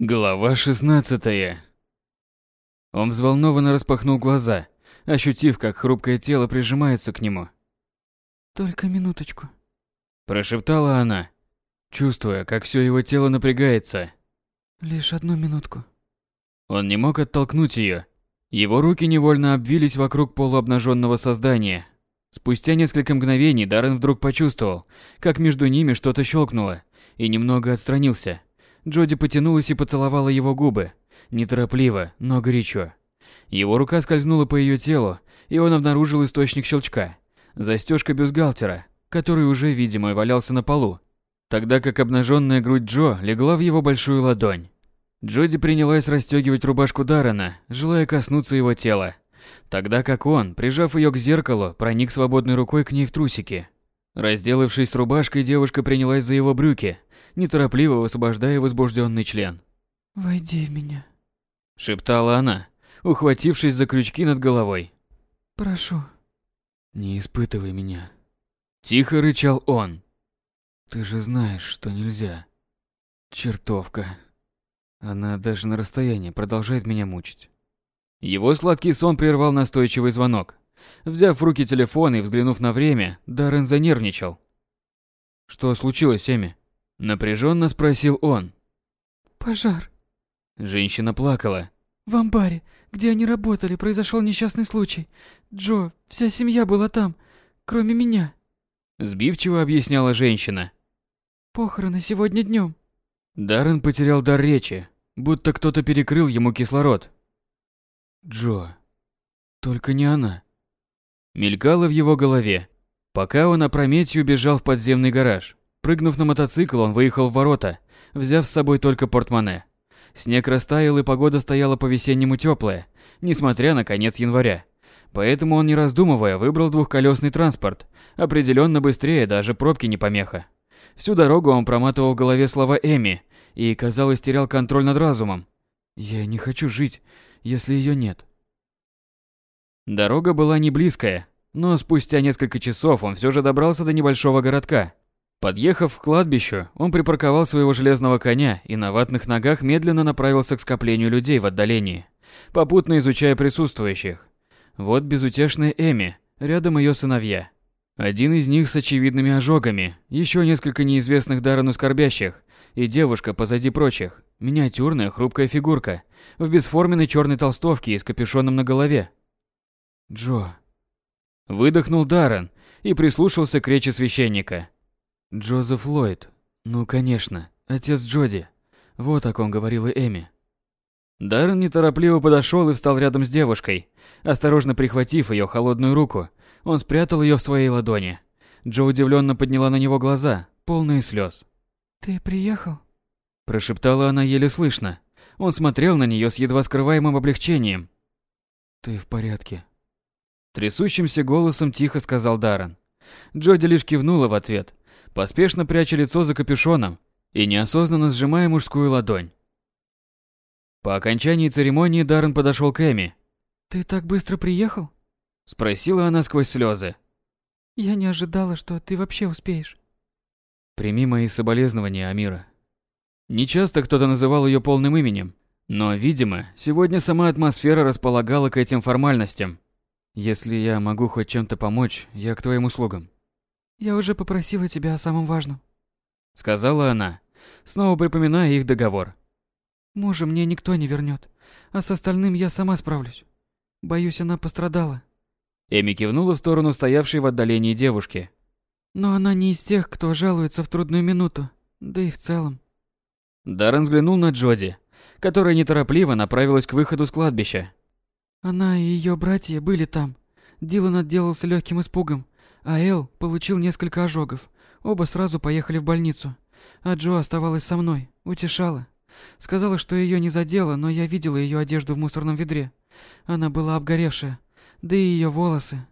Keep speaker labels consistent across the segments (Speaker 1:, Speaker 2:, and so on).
Speaker 1: Глава 16. Он взволнованно распахнул глаза, ощутив, как хрупкое тело прижимается к нему.
Speaker 2: «Только минуточку», –
Speaker 1: прошептала она, чувствуя, как все его тело напрягается.
Speaker 2: «Лишь одну минутку».
Speaker 1: Он не мог оттолкнуть ее. Его руки невольно обвились вокруг полуобнаженного создания. Спустя несколько мгновений Даррен вдруг почувствовал, как между ними что-то щелкнуло, и немного отстранился – Джоди потянулась и поцеловала его губы. Неторопливо, но горячо. Его рука скользнула по ее телу, и он обнаружил источник щелчка. Застежка бюстгальтера, который уже, видимо, валялся на полу. Тогда как обнаженная грудь Джо легла в его большую ладонь. Джоди принялась расстегивать рубашку Даррена, желая коснуться его тела. Тогда как он, прижав ее к зеркалу, проник свободной рукой к ней в трусики. Разделавшись рубашкой, девушка принялась за его брюки, неторопливо высвобождая возбужденный член.
Speaker 2: «Войди в меня», —
Speaker 1: шептала она, ухватившись за крючки над головой.
Speaker 2: «Прошу».
Speaker 1: «Не испытывай меня», — тихо рычал он. «Ты же знаешь, что нельзя. Чертовка. Она даже на расстоянии продолжает меня мучить». Его сладкий сон прервал настойчивый звонок. Взяв в руки телефон и взглянув на время, Даррен занервничал. «Что случилось, Эми?» Напряженно спросил он.
Speaker 2: Пожар.
Speaker 1: Женщина плакала.
Speaker 2: В амбаре, где они работали, произошел несчастный случай. Джо, вся семья была там, кроме меня.
Speaker 1: Сбивчиво объясняла женщина.
Speaker 2: Похороны сегодня днем.
Speaker 1: Даррен потерял дар речи, будто кто-то перекрыл ему кислород. Джо. Только не она. Мелькало в его голове, пока он опрометью бежал в подземный гараж. Прыгнув на мотоцикл, он выехал в ворота, взяв с собой только портмоне. Снег растаял, и погода стояла по-весеннему теплая, несмотря на конец января. Поэтому он, не раздумывая, выбрал двухколесный транспорт. Определенно быстрее, даже пробки не помеха. Всю дорогу он проматывал в голове слова Эми и, казалось, терял контроль над разумом. «Я не хочу жить, если ее нет». Дорога была не близкая, но спустя несколько часов он все же добрался до небольшого городка, Подъехав к кладбищу, он припарковал своего железного коня и на ватных ногах медленно направился к скоплению людей в отдалении, попутно изучая присутствующих. Вот безутешная Эми, рядом ее сыновья. Один из них с очевидными ожогами, еще несколько неизвестных Дарану скорбящих, и девушка позади прочих, миниатюрная хрупкая фигурка, в бесформенной черной толстовке и с капюшоном на голове. «Джо». Выдохнул Даррен и прислушался к речи священника – Джозеф Ллойд. Ну, конечно, отец Джоди. Вот о ком говорила Эми. Даррен неторопливо подошел и встал рядом с девушкой. Осторожно прихватив ее холодную руку, он спрятал ее в своей ладони. Джо удивленно подняла на него глаза, полные слез.
Speaker 2: «Ты приехал?»
Speaker 1: Прошептала она еле слышно. Он смотрел на нее с едва скрываемым облегчением. «Ты в порядке?» Трясущимся голосом тихо сказал Даррен. Джоди лишь кивнула в ответ, поспешно пряча лицо за капюшоном и неосознанно сжимая мужскую ладонь. По окончании церемонии Даррен подошел к Эми.
Speaker 2: «Ты так быстро приехал?»
Speaker 1: Спросила она сквозь слезы.
Speaker 2: «Я не ожидала, что ты вообще успеешь».
Speaker 1: «Прими мои соболезнования, Амира». Нечасто кто-то называл ее полным именем, но, видимо, сегодня сама атмосфера располагала к этим формальностям. Если я могу хоть чем-то помочь, я к твоим услугам.
Speaker 2: Я уже попросила тебя о самом важном.
Speaker 1: Сказала она, снова припоминая их договор.
Speaker 2: Мужа мне никто не вернет, а с остальным я сама справлюсь. Боюсь, она пострадала.
Speaker 1: Эми кивнула в сторону стоявшей в отдалении девушки.
Speaker 2: Но она не из тех, кто жалуется в трудную минуту, да и в целом.
Speaker 1: Даррен взглянул на Джоди, которая неторопливо направилась к выходу с кладбища.
Speaker 2: Она и ее братья были там. Дилан отделался легким испугом, а Эл получил несколько ожогов. Оба сразу поехали в больницу. А Джо оставалась со мной, утешала. Сказала, что ее не задело, но я видела ее одежду в мусорном ведре. Она была обгоревшая, да и ее волосы.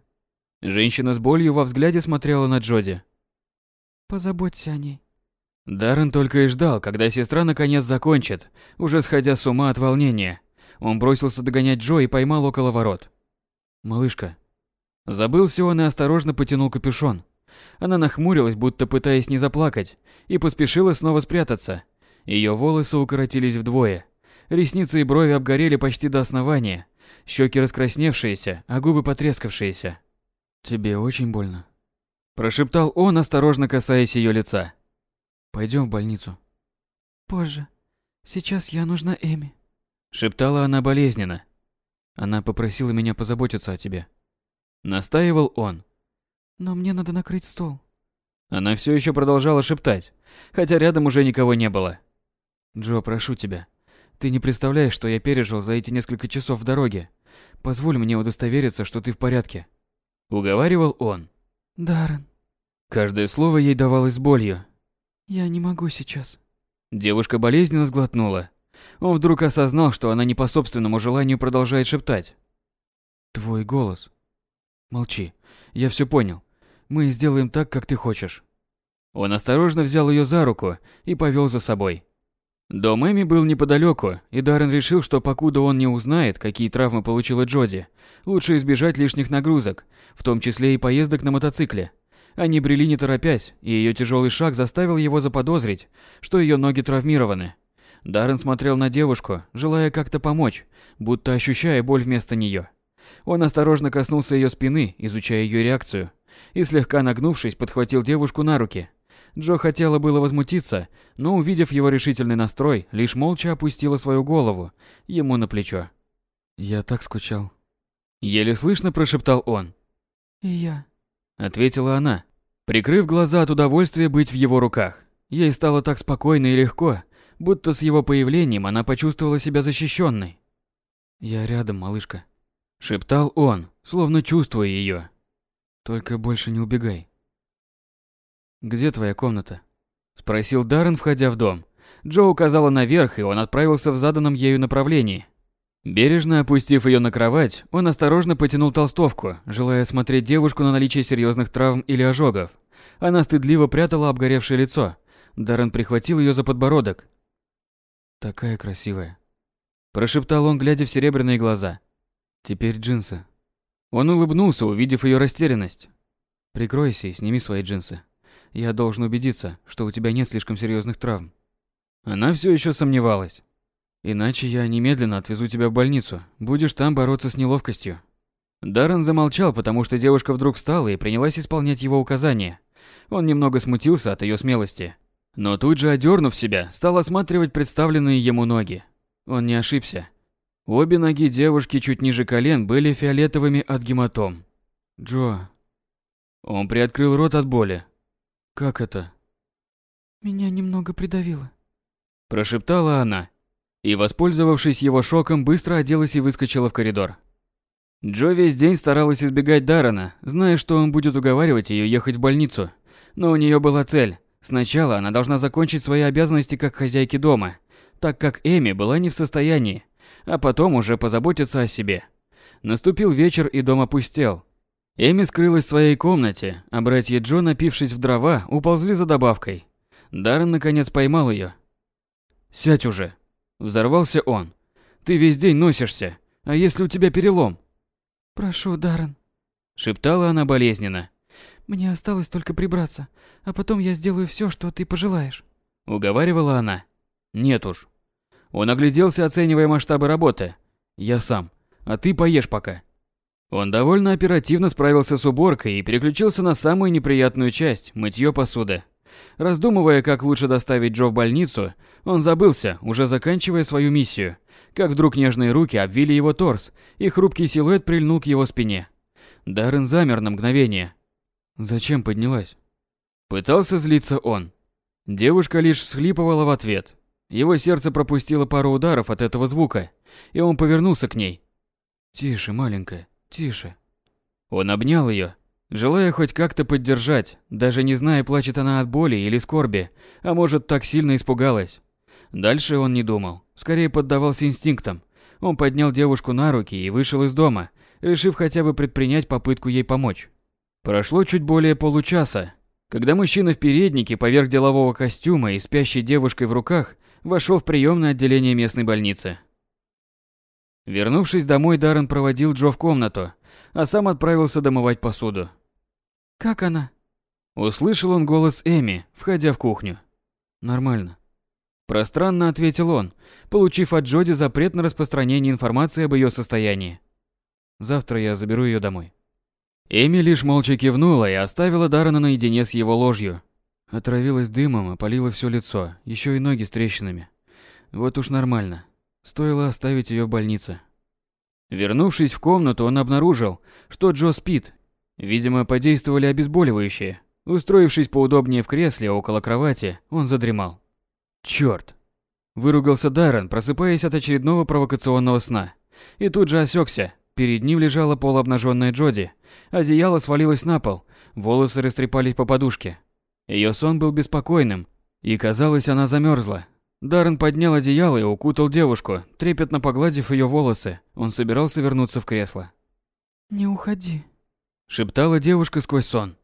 Speaker 1: Женщина с болью во взгляде смотрела на Джоди.
Speaker 2: Позаботься о ней.
Speaker 1: Даррен только и ждал, когда сестра наконец закончит, уже сходя с ума от волнения. Он бросился догонять Джо и поймал около ворот. «Малышка, Забылся он и осторожно потянул капюшон. Она нахмурилась, будто пытаясь не заплакать, и поспешила снова спрятаться. Ее волосы укоротились вдвое. Ресницы и брови обгорели почти до основания. Щеки раскрасневшиеся, а губы потрескавшиеся.
Speaker 2: «Тебе очень больно?»
Speaker 1: Прошептал он, осторожно касаясь ее лица.
Speaker 2: Пойдем в больницу.
Speaker 3: Позже. Сейчас я нужна Эми.
Speaker 1: Шептала она болезненно.
Speaker 2: Она попросила меня позаботиться о тебе.
Speaker 1: Настаивал он.
Speaker 3: Но мне надо накрыть стол.
Speaker 1: Она все еще продолжала шептать, хотя рядом уже никого не было.
Speaker 2: Джо, прошу тебя. Ты не представляешь, что я пережил за эти несколько часов в дороге. Позволь мне удостовериться, что ты в порядке.
Speaker 1: Уговаривал он.
Speaker 3: Даррен.
Speaker 1: Каждое слово ей давалось болью.
Speaker 3: Я не могу сейчас.
Speaker 1: Девушка болезненно сглотнула. Он вдруг осознал, что она не по собственному желанию продолжает шептать.
Speaker 2: Твой голос. Молчи. Я все понял. Мы сделаем так, как ты хочешь.
Speaker 1: Он осторожно взял ее за руку и повел за собой. Дом Эми был неподалеку, и Даррен решил, что покуда он не узнает, какие травмы получила Джоди, лучше избежать лишних нагрузок, в том числе и поездок на мотоцикле. Они брели не торопясь, и ее тяжелый шаг заставил его заподозрить, что ее ноги травмированы. Даррен смотрел на девушку, желая как-то помочь, будто ощущая боль вместо нее. Он осторожно коснулся ее спины, изучая ее реакцию, и слегка нагнувшись, подхватил девушку на руки. Джо хотела было возмутиться, но увидев его решительный настрой, лишь молча опустила свою голову ему на плечо.
Speaker 2: «Я так скучал».
Speaker 1: Еле слышно прошептал он.
Speaker 3: И я
Speaker 1: ответила она, прикрыв глаза от удовольствия быть в его руках. Ей стало так спокойно и легко, будто с его появлением она почувствовала себя защищенной.
Speaker 2: «Я рядом, малышка», —
Speaker 1: шептал он, словно чувствуя ее.
Speaker 2: «Только больше не убегай». «Где твоя комната?»
Speaker 1: — спросил Даррен, входя в дом. Джо указала наверх, и он отправился в заданном ею направлении. Бережно опустив ее на кровать, он осторожно потянул толстовку, желая осмотреть девушку на наличие серьезных травм или ожогов. Она стыдливо прятала обгоревшее лицо. Даррен прихватил ее за подбородок.
Speaker 2: «Такая красивая», –
Speaker 1: прошептал он, глядя в серебряные глаза.
Speaker 2: «Теперь джинсы».
Speaker 1: Он улыбнулся, увидев ее растерянность.
Speaker 2: «Прикройся и сними свои джинсы. Я должен убедиться, что у тебя нет слишком серьезных травм».
Speaker 1: Она все еще сомневалась.
Speaker 2: Иначе я немедленно отвезу тебя в больницу. Будешь там бороться с неловкостью.
Speaker 1: Даррен замолчал, потому что девушка вдруг встала и принялась исполнять его указания. Он немного смутился от ее смелости, но тут же, одернув себя, стал осматривать представленные ему ноги. Он не ошибся. Обе ноги девушки чуть ниже колен были фиолетовыми от гематом.
Speaker 2: Джо.
Speaker 1: Он приоткрыл рот от боли.
Speaker 2: Как это?
Speaker 3: Меня немного придавило.
Speaker 1: Прошептала она и, воспользовавшись его шоком, быстро оделась и выскочила в коридор. Джо весь день старалась избегать Дарана, зная, что он будет уговаривать ее ехать в больницу. Но у нее была цель. Сначала она должна закончить свои обязанности как хозяйки дома, так как Эми была не в состоянии, а потом уже позаботиться о себе. Наступил вечер, и дом опустел. Эми скрылась в своей комнате, а братья Джо, напившись в дрова, уползли за добавкой. Даррен наконец поймал ее. «Сядь уже», Взорвался он. «Ты весь день носишься. А если у тебя перелом?»
Speaker 3: «Прошу, Даррен», —
Speaker 1: шептала она болезненно.
Speaker 3: «Мне осталось только прибраться, а потом я сделаю все, что ты пожелаешь».
Speaker 1: Уговаривала она. «Нет уж». Он огляделся, оценивая масштабы работы. «Я сам. А ты поешь пока». Он довольно оперативно справился с уборкой и переключился на самую неприятную часть – мытье посуды. Раздумывая, как лучше доставить Джо в больницу, он забылся, уже заканчивая свою миссию, как вдруг нежные руки обвили его торс, и хрупкий силуэт прильнул к его спине. Даррен замер на мгновение.
Speaker 2: «Зачем поднялась?»
Speaker 1: Пытался злиться он. Девушка лишь всхлипывала в ответ. Его сердце пропустило пару ударов от этого звука, и он повернулся к ней.
Speaker 2: «Тише, маленькая, тише».
Speaker 1: Он обнял ее, Желая хоть как-то поддержать, даже не зная, плачет она от боли или скорби, а может, так сильно испугалась. Дальше он не думал, скорее поддавался инстинктам. Он поднял девушку на руки и вышел из дома, решив хотя бы предпринять попытку ей помочь. Прошло чуть более получаса, когда мужчина в переднике поверх делового костюма и спящей девушкой в руках вошел в приемное отделение местной больницы. Вернувшись домой, Даррен проводил Джо в комнату, а сам отправился домывать посуду.
Speaker 3: «Как она?»
Speaker 1: Услышал он голос Эми, входя в кухню.
Speaker 2: «Нормально».
Speaker 1: Пространно ответил он, получив от Джоди запрет на распространение информации об ее состоянии. Завтра я заберу ее домой. Эми лишь молча кивнула и оставила Даррена наедине с его ложью. Отравилась дымом, опалила все лицо, еще и ноги с трещинами. Вот уж нормально. Стоило оставить ее в больнице. Вернувшись в комнату, он обнаружил, что Джо спит. Видимо, подействовали обезболивающие. Устроившись поудобнее в кресле около кровати, он задремал. Черт! Выругался Даррен, просыпаясь от очередного провокационного сна. И тут же осекся. Перед ним лежала полуобнаженная Джоди. Одеяло свалилось на пол, волосы растрепались по подушке. Ее сон был беспокойным, и казалось, она замерзла. Даррен поднял одеяло и укутал девушку, трепетно погладив ее волосы. Он собирался вернуться в кресло.
Speaker 3: «Не уходи», —
Speaker 1: шептала девушка сквозь сон.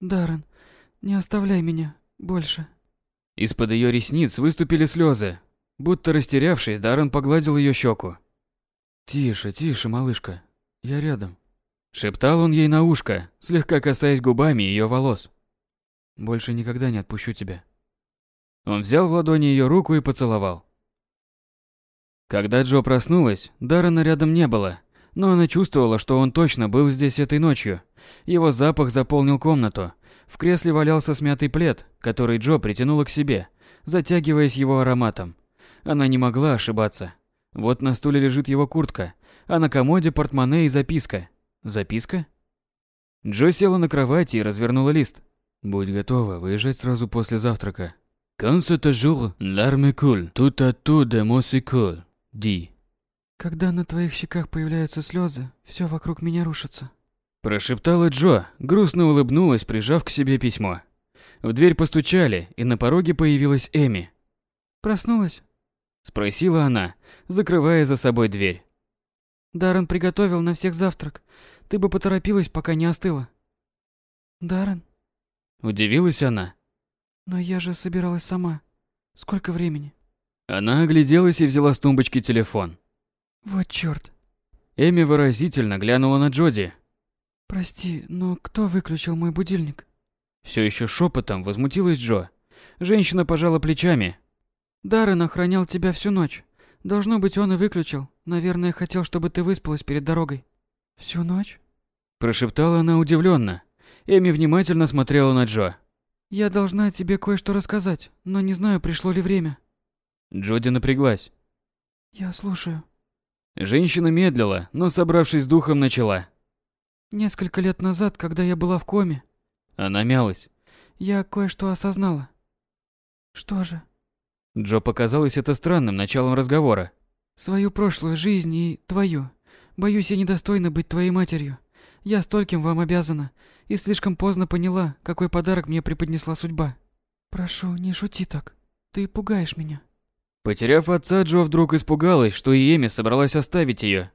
Speaker 3: «Даррен, не оставляй меня больше».
Speaker 1: Из-под ее ресниц выступили слезы. Будто растерявшись, Даррен погладил ее щеку. «Тише, тише, малышка. Я рядом». Шептал он ей на ушко, слегка касаясь губами ее волос. «Больше никогда не отпущу тебя». Он взял в ладони ее руку и поцеловал. Когда Джо проснулась, Даррена рядом не было, но она чувствовала, что он точно был здесь этой ночью. Его запах заполнил комнату. В кресле валялся смятый плед, который Джо притянула к себе, затягиваясь его ароматом. Она не могла ошибаться. Вот на стуле лежит его куртка, а на комоде портмоне и записка. Записка? Джо села на кровати и развернула лист. «Будь готова выезжать сразу после завтрака. Coule, tout à tout de coule. Ди».
Speaker 3: «Когда на твоих щеках появляются слезы, все вокруг меня рушится».
Speaker 1: Прошептала Джо, грустно улыбнулась, прижав к себе письмо. В дверь постучали, и на пороге появилась Эми.
Speaker 3: «Проснулась?»
Speaker 1: Спросила она, закрывая за собой дверь.
Speaker 3: Даррен приготовил на всех завтрак. Ты бы поторопилась, пока не остыла. Даррен?
Speaker 1: Удивилась она.
Speaker 3: Но я же собиралась сама. Сколько времени?
Speaker 1: Она огляделась и взяла с тумбочки телефон.
Speaker 3: Вот чёрт.
Speaker 1: Эми выразительно глянула на Джоди.
Speaker 3: Прости, но кто выключил мой будильник?
Speaker 1: Все еще шепотом возмутилась Джо. Женщина пожала плечами,
Speaker 3: Даррен охранял тебя всю ночь. Должно быть, он и выключил. Наверное, хотел, чтобы ты выспалась перед дорогой. Всю ночь?
Speaker 1: Прошептала она удивленно. Эми внимательно смотрела на Джо.
Speaker 3: Я должна тебе кое-что рассказать, но не знаю, пришло ли время.
Speaker 1: Джоди напряглась.
Speaker 3: Я слушаю.
Speaker 1: Женщина медлила, но, собравшись с духом, начала.
Speaker 3: Несколько лет назад, когда я была в коме...
Speaker 1: Она мялась.
Speaker 3: Я кое-что осознала. Что же?
Speaker 1: Джо показалось это странным началом разговора.
Speaker 3: Свою прошлую жизнь и твою. Боюсь, я недостойна быть твоей матерью. Я стольким вам обязана и слишком поздно поняла, какой подарок мне преподнесла судьба. Прошу, не шути так. Ты пугаешь меня.
Speaker 1: Потеряв отца, Джо вдруг испугалась, что и Эми собралась оставить ее.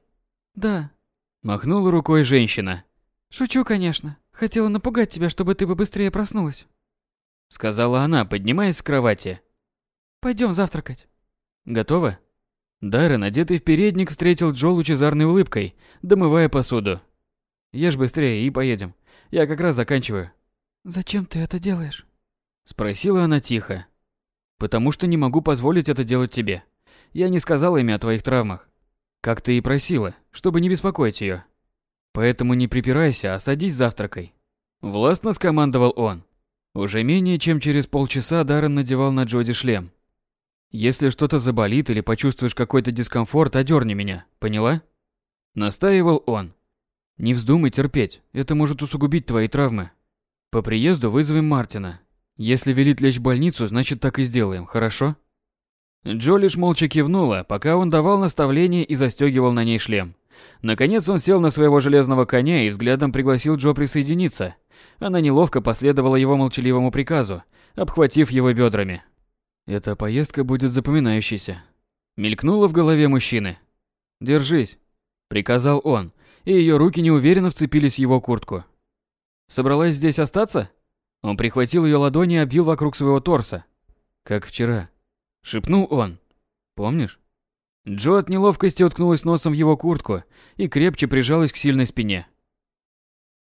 Speaker 3: Да.
Speaker 1: Махнула рукой женщина.
Speaker 3: Шучу, конечно. Хотела напугать тебя, чтобы ты бы быстрее проснулась.
Speaker 1: Сказала она, поднимаясь с кровати.
Speaker 3: Пойдем завтракать.
Speaker 1: Готово? Даррен, одетый в передник, встретил Джо лучезарной улыбкой, домывая посуду. Ешь быстрее и поедем. Я как раз заканчиваю.
Speaker 3: Зачем ты это делаешь?
Speaker 1: Спросила она тихо. Потому что не могу позволить это делать тебе. Я не сказала ими о твоих травмах. Как ты и просила, чтобы не беспокоить ее. Поэтому не припирайся, а садись завтракай. Властно скомандовал он. Уже менее чем через полчаса Даррен надевал на Джоди шлем. Если что-то заболит или почувствуешь какой-то дискомфорт, одерни меня, поняла? Настаивал он. Не вздумай терпеть, это может усугубить твои травмы. По приезду вызовем Мартина. Если велит лечь в больницу, значит так и сделаем, хорошо? Джо лишь молча кивнула, пока он давал наставление и застегивал на ней шлем. Наконец он сел на своего железного коня и взглядом пригласил Джо присоединиться. Она неловко последовала его молчаливому приказу, обхватив его бедрами. Эта поездка будет запоминающейся. Мелькнуло в голове мужчины. Держись, приказал он, и ее руки неуверенно вцепились в его куртку. Собралась здесь остаться? Он прихватил ее ладони и обвил вокруг своего торса. Как вчера, шепнул он. Помнишь? Джо от неловкости уткнулась носом в его куртку и крепче прижалась к сильной спине.